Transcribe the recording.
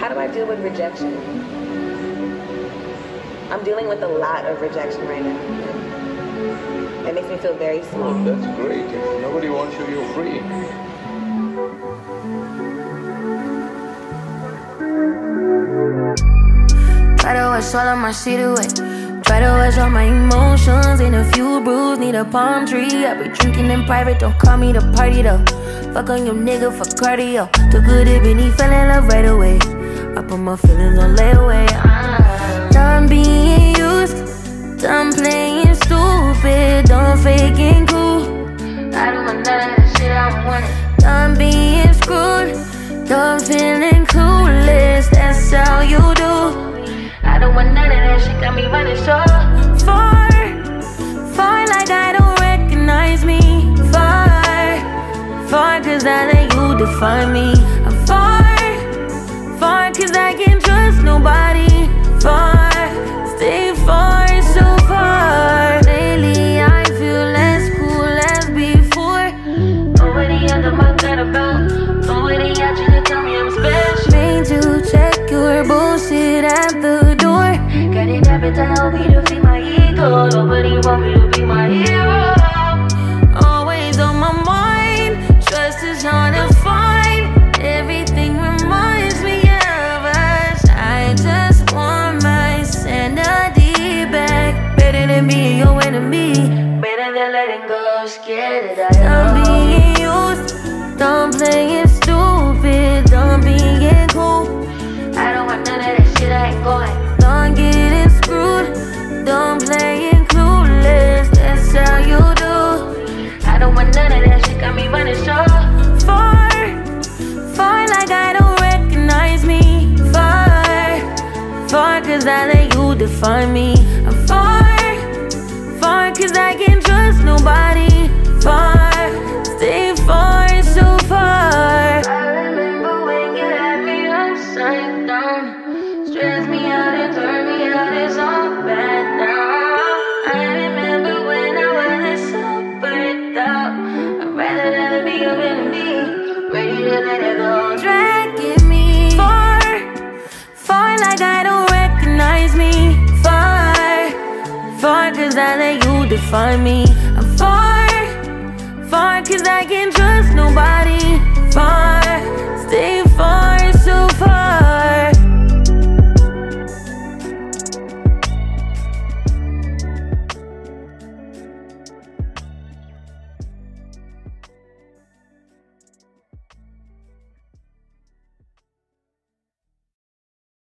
How do I deal with rejection? I'm dealing with a lot of rejection right now. It makes me feel very oh, small. Well, that's great. If nobody wants you, you're free. Try to wash all of my shit away. Try to wash all my emotions in a few brews. Need a palm tree. I be drinking in private. Don't call me to party though. Fuck on your nigga for cardio. Too good if he fell in love right away. I put my feelings on layaway. Done being used. Done playing stupid. Done faking cool. I don't want none of that shit. I don't want it. Done being screwed. Done feeling clueless. That's how you do. I don't want none of that shit. Got me running so far. Far like I don't recognize me. Far. Far cause I let you define me. Cause I can't trust nobody. Far. Stay far, so far. Lately I feel less cool as before. Nobody under my gut about. Nobody out you to tell me I'm special. Made you check your bullshit at the door. Got it happen to help me to feed my ego. Nobody want me to be my hero. Than your enemy. Better than letting go. Scared that I am being used. Don't play stupid. Don't being cool. I don't want none of that shit. I ain't going. Don't getting screwed. Don't play clueless. That's how you do. I don't want none of that shit. Got me running so far. Far like I don't recognize me. Far. Far cause I let you define me. I'm. Far find me. I'm far, far, cause I can